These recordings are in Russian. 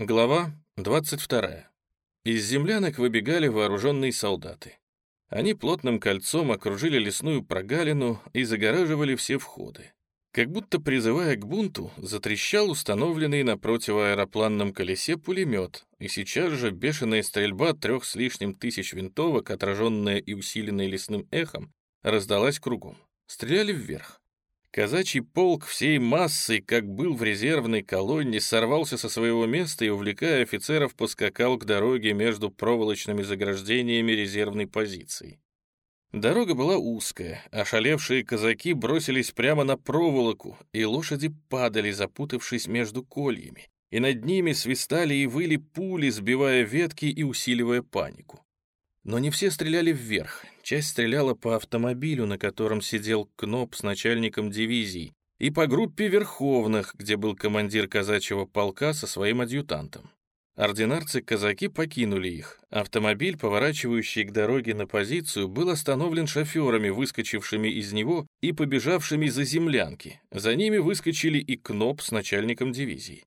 Глава 22. Из землянок выбегали вооруженные солдаты. Они плотным кольцом окружили лесную прогалину и загораживали все входы. Как будто призывая к бунту, затрещал установленный на противоаэропланном колесе пулемет, и сейчас же бешеная стрельба трех с лишним тысяч винтовок, отраженная и усиленная лесным эхом, раздалась кругом. Стреляли вверх. Казачий полк всей массой, как был в резервной колонне, сорвался со своего места и, увлекая офицеров, поскакал к дороге между проволочными заграждениями резервной позиции. Дорога была узкая, ошалевшие казаки бросились прямо на проволоку, и лошади падали, запутавшись между кольями, и над ними свистали и выли пули, сбивая ветки и усиливая панику. Но не все стреляли вверх. Часть стреляла по автомобилю, на котором сидел Кноп с начальником дивизии, и по группе Верховных, где был командир казачьего полка со своим адъютантом. Ординарцы-казаки покинули их. Автомобиль, поворачивающий к дороге на позицию, был остановлен шоферами, выскочившими из него и побежавшими за землянки. За ними выскочили и Кноп с начальником дивизии.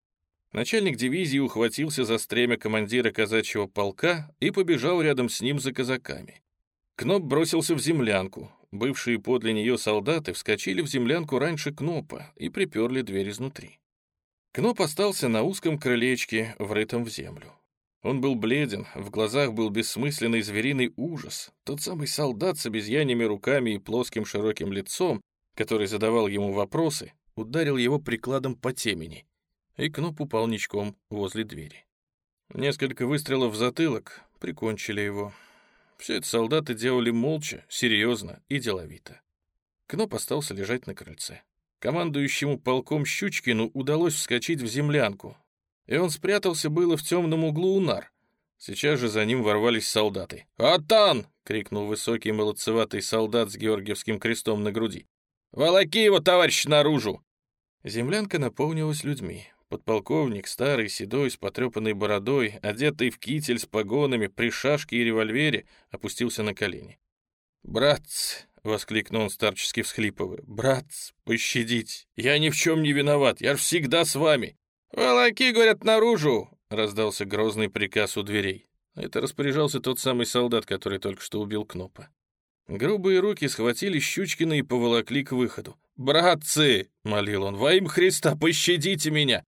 Начальник дивизии ухватился за стремя командира казачьего полка и побежал рядом с ним за казаками. Кноп бросился в землянку. Бывшие подле нее солдаты вскочили в землянку раньше Кнопа и приперли дверь изнутри. Кноп остался на узком крылечке, врытом в землю. Он был бледен, в глазах был бессмысленный звериный ужас. Тот самый солдат с обезьяньими руками и плоским широким лицом, который задавал ему вопросы, ударил его прикладом по темени и Кноп упал ничком возле двери. Несколько выстрелов в затылок прикончили его. Все это солдаты делали молча, серьезно и деловито. Кноп остался лежать на крыльце. Командующему полком Щучкину удалось вскочить в землянку, и он спрятался было в темном углу у нар. Сейчас же за ним ворвались солдаты. «Атан!» — крикнул высокий молодцеватый солдат с георгиевским крестом на груди. «Волоки его, товарищ, наружу!» Землянка наполнилась людьми. Подполковник, старый, седой, с потрепанной бородой, одетый в китель с погонами, при шашке и револьвере, опустился на колени. «Братц!» — воскликнул он старчески всхлипывая. «Братц, пощадите! Я ни в чем не виноват, я ж всегда с вами!» «Волоки, говорят, наружу!» — раздался грозный приказ у дверей. Это распоряжался тот самый солдат, который только что убил Кнопа. Грубые руки схватили Щучкина и поволокли к выходу. «Братцы!» — молил он. «Во имя Христа, пощадите меня!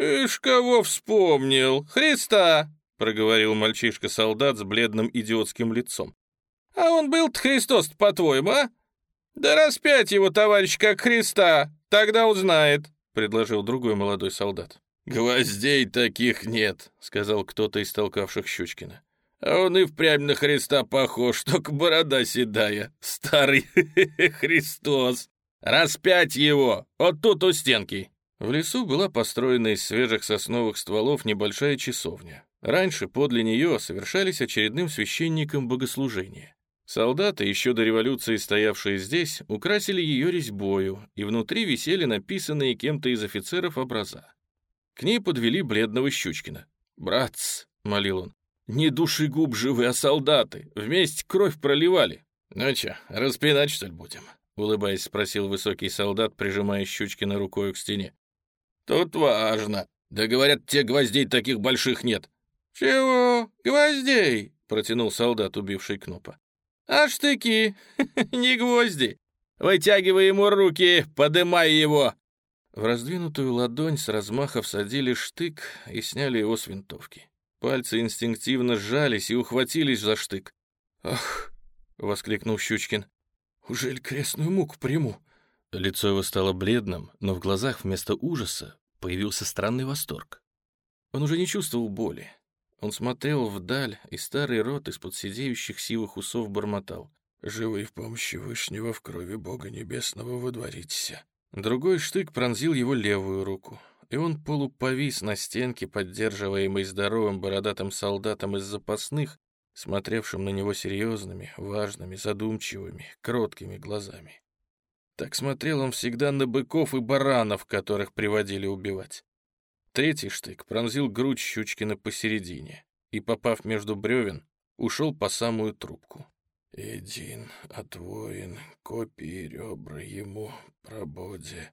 «Ишь, кого вспомнил? Христа!» — проговорил мальчишка-солдат с бледным идиотским лицом. «А он был-то Христос, по-твоему, а? Да распять его, товарищ, как Христа, тогда узнает», — предложил другой молодой солдат. «Гвоздей таких нет», — сказал кто-то из толкавших Щучкина. «А он и впрямь на Христа похож, только борода седая, старый Христос. Распять его, вот тут у стенки». В лесу была построена из свежих сосновых стволов небольшая часовня. Раньше подле нее совершались очередным священником богослужения. Солдаты, еще до революции стоявшие здесь, украсили ее резьбою, и внутри висели написанные кем-то из офицеров образа. К ней подвели бледного Щучкина. «Братц», — молил он, — «не душегуб живы, а солдаты. Вместе кровь проливали». «Ну чё, распинать, что ли, будем?» — улыбаясь, спросил высокий солдат, прижимая Щучкина рукой к стене. «Тут важно. Да говорят, те гвоздей таких больших нет». «Чего? Гвоздей?» — протянул солдат, убивший Кнопа. «А штыки? Не гвозди. Вытягивай ему руки, подымай его!» В раздвинутую ладонь с размаха всадили штык и сняли его с винтовки. Пальцы инстинктивно сжались и ухватились за штык. «Ах!» — воскликнул Щучкин. «Ужель крестную муку приму?» Лицо его стало бледным, но в глазах вместо ужаса появился странный восторг. Он уже не чувствовал боли. Он смотрел вдаль, и старый рот из-под сидеющих сивых усов бормотал. «Живы в помощи Вышнего в крови Бога Небесного водворитесь». Другой штык пронзил его левую руку, и он полуповис на стенке, поддерживаемый здоровым бородатым солдатом из запасных, смотревшим на него серьезными, важными, задумчивыми, кроткими глазами. Так смотрел он всегда на быков и баранов, которых приводили убивать. Третий штык пронзил грудь Щучкина посередине и, попав между бревен, ушел по самую трубку. «Един отвоин, копии ребра ему прободе,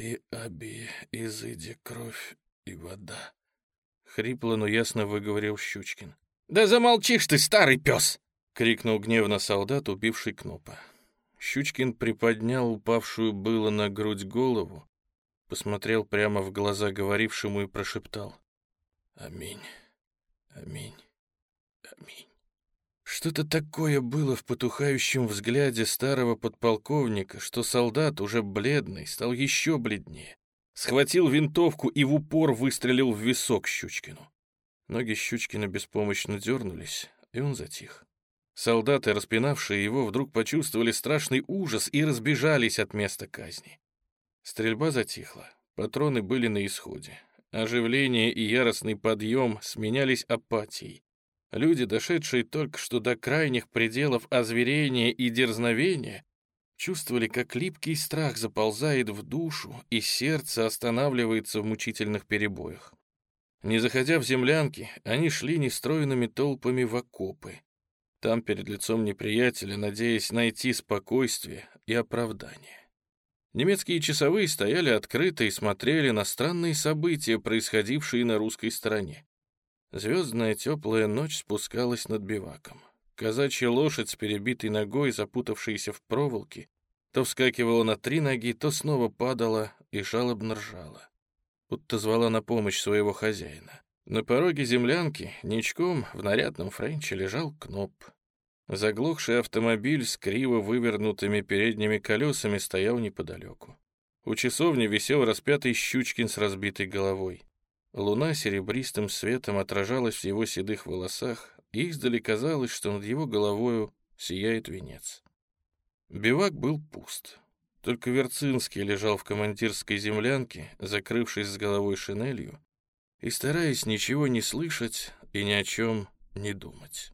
и оби изыди кровь и вода. Хрипло, но ясно выговорил Щучкин. «Да замолчишь ты, старый пес!» — крикнул гневно солдат, убивший Кнопа. Щучкин приподнял упавшую было на грудь голову, посмотрел прямо в глаза говорившему и прошептал. «Аминь, аминь, аминь». Что-то такое было в потухающем взгляде старого подполковника, что солдат, уже бледный, стал еще бледнее. Схватил винтовку и в упор выстрелил в висок Щучкину. Ноги Щучкина беспомощно дернулись, и он затих. Солдаты, распинавшие его, вдруг почувствовали страшный ужас и разбежались от места казни. Стрельба затихла, патроны были на исходе. Оживление и яростный подъем сменялись апатией. Люди, дошедшие только что до крайних пределов озверения и дерзновения, чувствовали, как липкий страх заползает в душу, и сердце останавливается в мучительных перебоях. Не заходя в землянки, они шли нестроенными толпами в окопы. Там, перед лицом неприятеля, надеясь найти спокойствие и оправдание. Немецкие часовые стояли открыто и смотрели на странные события, происходившие на русской стороне. Звездная теплая ночь спускалась над биваком. Казачья лошадь с перебитой ногой, запутавшаяся в проволоке, то вскакивала на три ноги, то снова падала и жалобно ржала будто звала на помощь своего хозяина. На пороге землянки ничком в нарядном френче лежал Кноп. Заглохший автомобиль с криво вывернутыми передними колесами стоял неподалеку. У часовни висел распятый Щучкин с разбитой головой. Луна серебристым светом отражалась в его седых волосах, и издали казалось, что над его головою сияет венец. Бивак был пуст. Только Верцинский лежал в командирской землянке, закрывшись с головой шинелью, и стараясь ничего не слышать и ни о чем не думать.